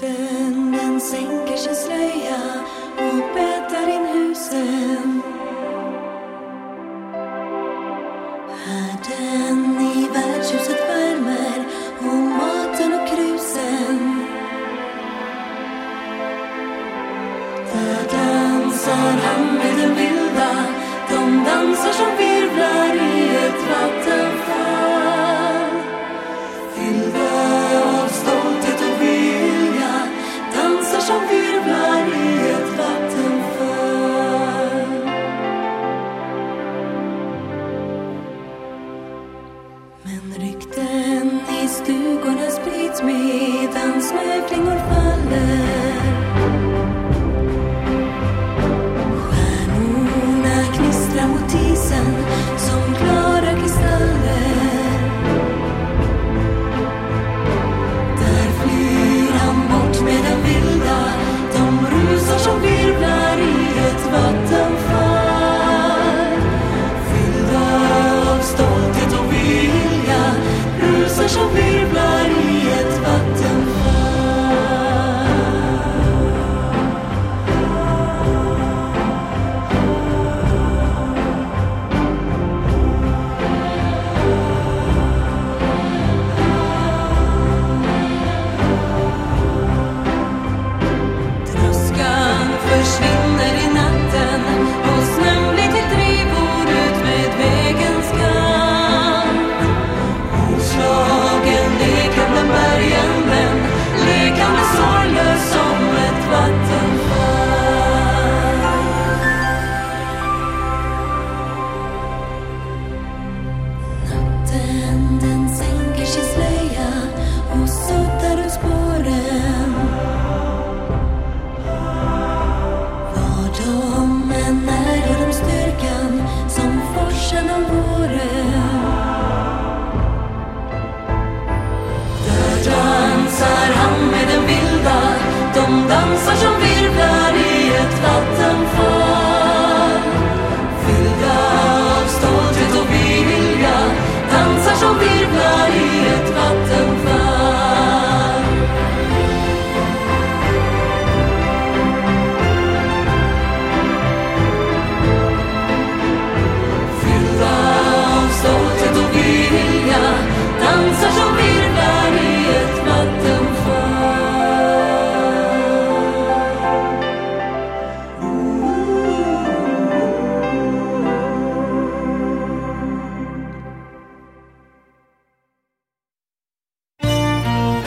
natten Den sänker sin slöja och bäddar in husen. Världen i värdshuset Men rykten i stugorna sprids medan snöflingor faller she's